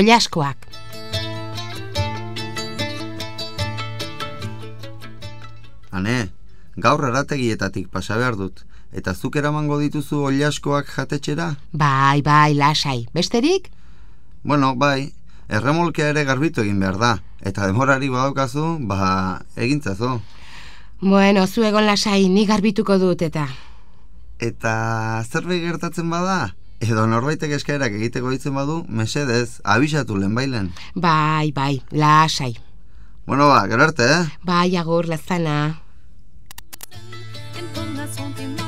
Ollaskoak. Hane, gaur arategietatik pasa behar dut. Eta zuk eramango dituzu oliaskoak jatetxera? Bai, bai, lasai. Besterik? Bueno, bai, erremolkea ere garbitu egin behar da. Eta demorari badaukazu, ba, egintzazu. Bueno, zu egon lasai, ni garbituko dut eta. Eta zerbait gertatzen bada? Edo norbaitek eskaerak egiteko ditzen badu, mesedez, abisatu lehen bailen. Bai, bai, lasai. Bueno, ba, gero arte, eh? Bai, agur, lazana. Entonga